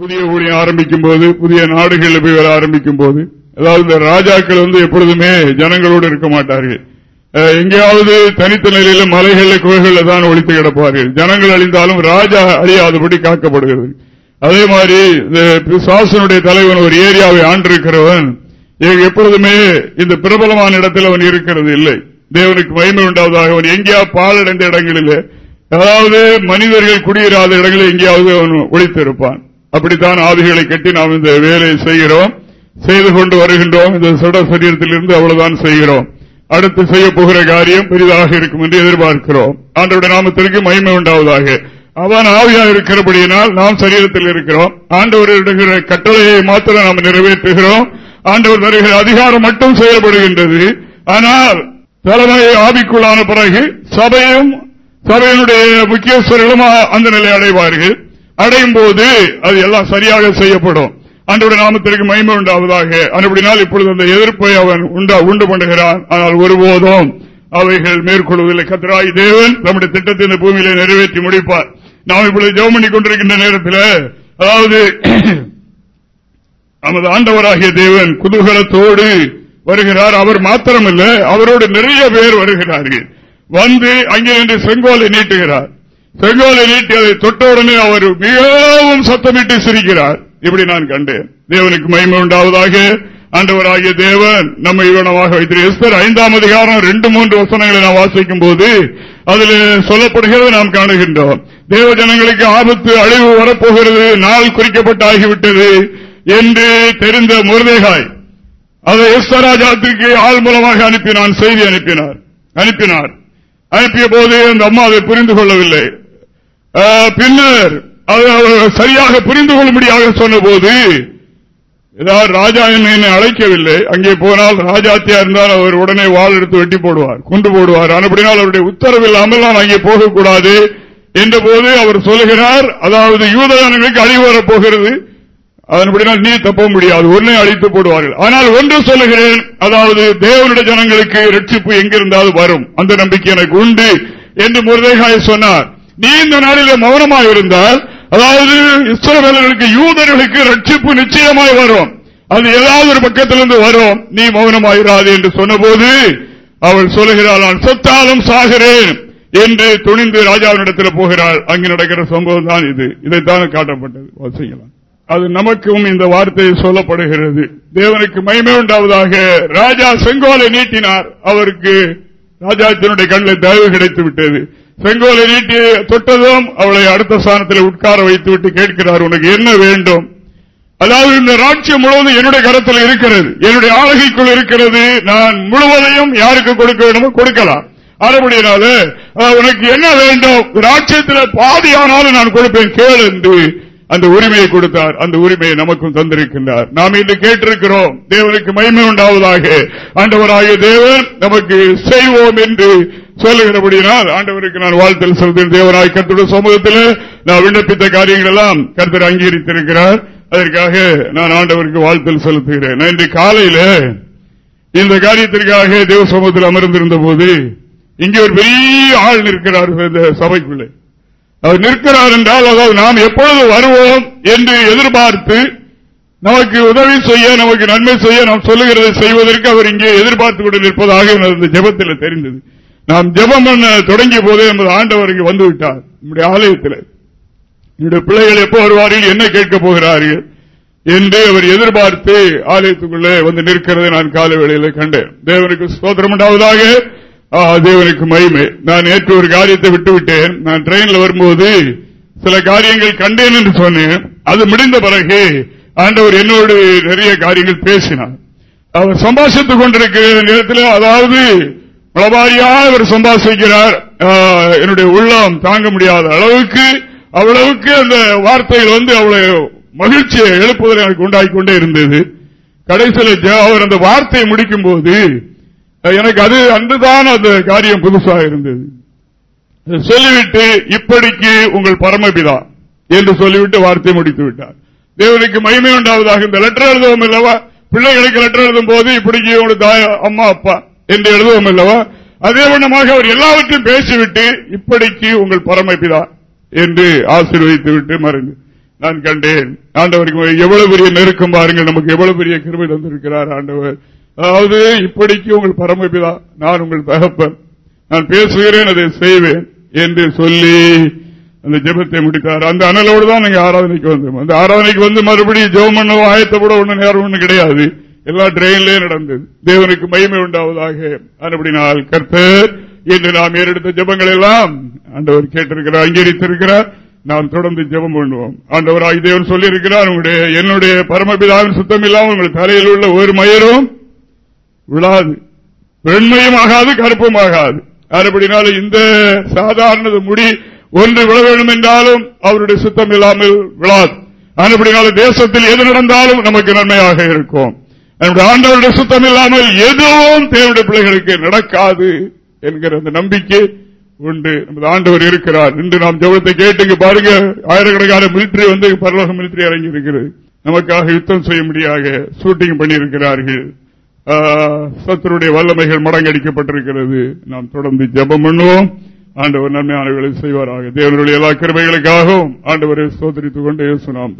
புதிய ஊழியம் ஆரம்பிக்கும் போது புதிய நாடுகளில் போய் வர ஆரம்பிக்கும் போது அதாவது இந்த ராஜாக்கள் வந்து எப்பொழுதுமே ஜனங்களோடு இருக்க மாட்டார்கள். எங்கேயாவது தனித்த நிலையில மலைகளில் குகைகளில் தான் ஒழித்து கிடப்பார்கள். ஜனங்கள் அழிந்தாலும் ராஜா அழியாதபடி காக்கப்படுகிறது. அதே மாதிரி சாசனுடைய தலைவன் ஒரு ஏரியாவை ஆண்டிருக்கிறவன் எப்பொழுதுமே இந்த பிரபலமான இடத்தில் அவன் இருக்கிறது இல்லை. தேவனுக்கு மகிமை உண்டாவதாக அவன் எங்கேயா பாலடைந்த இடங்களில் அதாவது மனிதர்கள் குடியேறாத இடங்களில் எங்கேயாவது அவன் ஒழித்திருப்பான் அப்படித்தான் ஆவிகளை கட்டி நாம் இந்த வேலையை செய்கிறோம். செய்து கொண்டு வருகின்றோம். இந்த சட சரீரத்திலிருந்து அவ்வளவுதான் செய்கிறோம். அடுத்து செய்ய போகிற காரியம் பெரிதாக இருக்கும் என்று எதிர்பார்க்கிறோம். ஆண்டோட நாமத்திற்கு மகிமை உண்டாவதாக. அவன் ஆவியா இருக்கிறபடியினால் நாம் சரீரத்தில் இருக்கிறோம். ஆண்டவர் கட்டளையை மாத்திரம் நாம் நிறைவேற்றுகிறோம். ஆண்டவர் தருகிற அதிகாரம் மட்டும் செயல்படுகின்றது. ஆனால் தலைமையை ஆவிக்குள்ளான பிறகு சபையும் சபையினுடைய முக்கியஸ்தர்களும் அந்த நிலை அடைவார்கள். அடையும் போது அது எல்லாம் சரியாக செய்யப்படும். அன்றோட நாமத்திற்கு மயிமை உண்டாவதாக. அப்படினால் இப்பொழுது அந்த எதிர்ப்பை அவன் உண்டு பண்ணுகிறான். ஆனால் ஒருபோதும் அவைகள் மேற்கொள்வதில்லை. கத்ராய் தேவன் நம்முடைய திட்டத்தை இந்த பூமியில நிறைவேற்றி முடிப்பார். நாம் இப்பொழுது ஜெவம் பண்ணி கொண்டிருக்கின்ற நேரத்தில் அதாவது நமது ஆண்டவராகிய தேவன் குதூகலத்தோடு வருகிறார். அவர் மாத்திரமல்ல அவரோடு நிறைய பேர் வருகிறார்கள். வந்து அங்கே நின்று செங்கோலை நீட்டுகிறார். செங்கோலை நீட்டி அதை தொட்டவுடனே அவர் மிகவும் சத்தமிட்டு சிரிக்கிறார். இப்படி நான் கண்டேன். தேவனுக்கு மயிமை உண்டாவதாக. ஆண்டவராகிய தேவன் நம்மை இவனமாக வைத்திருக்கிறார் ஐந்தாம் அதிகாரம் ரெண்டு மூன்று வசனங்களை நாம் வாசிக்கும் போது அதில் சொல்லப்படுகிறது நாம் காணுகின்றோம். தேவ ஜனங்களுக்கு ஆபத்து அழிவு வரப்போகிறது. நாள் குறிக்கப்பட்டு ஆகிவிட்டது என்று தெரிந்த முருதேகாய் அதை எஸ்வராஜாத்துக்கு ஆள் மூலமாக அனுப்பினான் செய்தி அனுப்பினார். அனுப்பினார். அனுப்பிய போது அந்த அம்மா அதை புரிந்து கொள்ளவில்லை. பின்னர் சரியாக புரிந்து கொள்ளும்படியாக சொன்னபோது ஏதாவது ராஜா என்னை அழைக்கவில்லை. அங்கே போனால் ராஜாத்தியா இருந்தால் அவர் உடனே வாள் எடுத்து வெட்டி போடுவார் கொண்டு போடுவார். அப்படினால் அவருடைய உத்தரவு இல்லாமல் நான் அங்கே போகக்கூடாது என்ற போது அவர் சொல்லுகிறார் அதாவது யூதர்களுக்கு அழிவு வரப்போகிறது. அதன்படினால் நீ தப்ப முடியாது ஒன்னே அழித்து போடுவார்கள். ஆனால் ஒன்று சொல்லுகிறேன் அதாவது தேவனுடைய ஜனங்களுக்கு ரட்சிப்பு எங்கிருந்தாலும் வரும். அந்த நம்பிக்கை எனக்கு உண்டு என்று முருதேகாய் சொன்னார். நீ இந்த நாளில் மௌனமாக இருந்தால் அதாவது இஸ்ரவேலர்களுக்கு யூதர்களுக்கு ரட்சிப்பு நிச்சயமாய் வரும். அது ஏதாவது ஒரு பக்கத்திலிருந்து வரும். நீ மௌனமாயிராது என்று சொன்னபோது அவள் சொல்லுகிறாள் நான் சொத்தாலும் சாகிறேன் என்று துணிந்து ராஜாவினிடத்தில் போகிறாள். அங்கு நடக்கிற சம்பவம் தான் இது. இதைத்தான் காட்டப்பட்டது. வாசிக்கலாம். அது நமக்கும் இந்த வார்த்தை சொல்லப்படுகிறது. தேவனுக்கு மயமே உண்டாவதாக ராஜா செங்கோலை நீட்டினார். அவருக்கு ராஜாத்தினுடைய கண்ணில் தயவு கிடைத்து விட்டது செங்கோலை நீட்டி தொட்டதும் அவளை அடுத்த ஸ்தானத்தில் உட்கார வைத்து விட்டு கேட்கிறார் உனக்கு என்ன வேண்டும்? அதாவது இந்த ராட்சியம் முழுவதும் என்னுடைய கரத்தில் இருக்கிறது என்னுடைய ஆளுகைக்குள் இருக்கிறது. நான் முழுவதையும் யாருக்கு கொடுக்க வேண்டுமோ கொடுக்கலாம். அறுபடியினால உனக்கு என்ன வேண்டும்? ராட்சியத்தில் பாதியானாலும் நான் கொடுப்பேன் கேள் என்று அந்த உரிமையை கொடுத்தார். அந்த உரிமையை நமக்கும் தந்திருக்கின்றார். நாம் இன்று கேட்டிருக்கிறோம் தேவனுக்கு மகிமை உண்டாவதாக. ஆண்டவராகிய தேவன் நமக்கு செய்வோம் என்று சொல்லுகிறபடியால் ஆண்டவருக்கு நான் வாழ்த்தல் செலுத்தின தேவராய் கருத்துடைய சமூகத்தில் நான் விண்ணப்பித்த காரியங்கள் எல்லாம் கருத்தர் அங்கீகரித்திருக்கிறார். அதற்காக நான் ஆண்டவருக்கு வாழ்த்தல் செலுத்துகிறேன். இன்று காலையில இந்த காரியத்திற்காக தேவ சமூகத்தில் அமர்ந்திருந்த போது இங்கே ஒரு பெரிய ஆள் நிற்கிறார் இந்த சபைக்குள்ளே. அவர் நிற்கிறார் என்றால் அதாவது நாம் எப்பொழுது வருவோம் என்று எதிர்பார்த்து நமக்கு உதவி செய்ய நமக்கு நன்மை செய்ய நாம் சொல்லுகிறதை செய்வதற்கு அவர் இங்கே எதிர்பார்த்து கொண்டு நிற்பதாக இந்த ஜபத்தில் தெரிந்தது. நாம் ஜபம் பண்ண தொடங்கிய போதே நமது ஆண்டவர் இங்கு வந்துவிட்டார் நம்முடைய ஆலயத்தில். என்னுடைய பிள்ளைகள் எப்போ வருவார்கள் என்ன கேட்கப் போகிறார்கள் என்று அவர் எதிர்பார்த்து ஆலயத்துக்குள்ளே வந்து நிற்கிறதை நான் கால வேளையில் கண்டேன். தேவனுக்கு சோதரம் உண்டாவதாக. தேவனுக்கு மகிமை. நான் நேற்று ஒரு காரியத்தை விட்டுவிட்டேன். நான் ட்ரெயின்ல வரும்போது சில காரியங்கள் கண்டேன் என்று சொன்னேன். அது முடிந்த பிறகு ஆண்டவர் என்னோடு நிறைய காரியங்கள் பேசினார். அவர் சம்பாஷித்துக் கொண்டிருக்கிற நேரத்தில் அதாவது அளவாரியாக அவர் சம்பாசிக்கிறார் என்னுடைய உள்ளம் தாங்க முடியாத அளவுக்கு அவ்வளவுக்கு அந்த வார்த்தைகள் வந்து அவ்வளவு மகிழ்ச்சியை எழுப்புவதை எனக்கு உண்டாக்கி கொண்டே இருந்தது. கடைசியில் அவர் அந்த வார்த்தையை முடிக்கும் போது எனக்கு அது அன்றுதான் அந்த காரியம் புதுசாக இருந்தது. சொல்லிவிட்டு இப்படிக்கு உங்கள் பரமபிதா என்று சொல்லிவிட்டு வார்த்தை முடித்து விட்டார். தேவனுக்கு மகிமை உண்டாவதாக. இந்த லெட்டர் எழுதுவோம் இல்லவா பிள்ளைகளுக்கு லெட்டர் எழுதும் போது இப்படிக்கு தாய அம்மா அப்பா என்று எழுதுவோம் அல்லவா? அதே வண்ணமாக அவர் எல்லாவற்றையும் பேசிவிட்டு இப்படிக்கு உங்கள் பரமபிதா என்று ஆசீர்வதித்து விட்டு மறைந்து நான் கண்டேன் ஆண்டவருக்கு எவ்வளவு பெரிய நெருக்கம் பாருங்கள் நமக்கு எவ்வளவு பெரிய கிருமி தந்திருக்கிறார் ஆண்டவர். அதாவது இப்படிக்கு உங்கள் பரமபிதா நான் உங்கள் தகப்பன் நான் பேசுகிறேன் அதை செய்வேன் என்று சொல்லி அந்த ஜெபத்தை முடித்தார். அந்த அனலோடு தான் நீங்க ஆராதனைக்கு வந்தோம். அந்த ஆராதனைக்கு வந்து மறுபடியும் ஜெபம் பண்ணவோ ஆயத்தப்பட ஒண்ணு நேரம் ஒண்ணு கிடையாது. எல்லா ட்ரெயின்லயும் நடந்தது தேவனுக்கு மகிமை உண்டாவதாக அப்படினால் கர்த்தர் இன்று நாம் ஏறெடுத்த ஜபங்கள் எல்லாம் ஆண்டவர் கேட்டிருக்கிறார் அங்கீகரித்திருக்கிறார். நாம் தொடர்ந்து ஜெபம் பண்ணுவோம். ஆண்டவர் தேவன் சொல்லியிருக்கிறார் உங்களுடைய என்னுடைய பரமபிதாவின் சுத்தம் இல்லாமல் உங்கள் தலையில் உள்ள ஒரு மயரும் விழாது. வெண்மையும் ஆகாது கருப்பும் ஆகாது. அதுபடினால இந்த சாதாரண முடி ஒன்று விழ வேண்டும் என்றாலும் அவருடைய சுத்தம் இல்லாமல் விழாது. அதுபடினால தேசத்தில் எது நடந்தாலும் நமக்கு நன்மையாக இருக்கும். ஆண்டவருடைய சுத்தம் இல்லாமல் எதுவும் தேவையான பிள்ளைகளுக்கு நடக்காது என்கிற அந்த நம்பிக்கை உண்டு. நமது ஆண்டவர் இருக்கிறார். இன்று நாம் ஜபத்தை கேட்டுக்கு பாருங்க ஆயிரக்கணக்கான மிலிட்டரி வந்து பரலோக மிலிட்டரி இறங்கி இருக்கிறது நமக்காக யுத்தம் செய்ய முடியாத ஷூட்டிங் பண்ணியிருக்கிறார்கள் சத்தருடைய வல்லமைகள் மடங்கடிக்கப்பட்டிருக்கிறது. நாம் தொடர்ந்து ஜபம் பண்ணுவோம். ஆண்டவர் நன்மையானவர்களை செய்வாராக. தேவனுடைய எல்லா கிருமைகளுக்காகவும் ஆண்டவரை சோதரித்துக் கொண்டே சுனாம்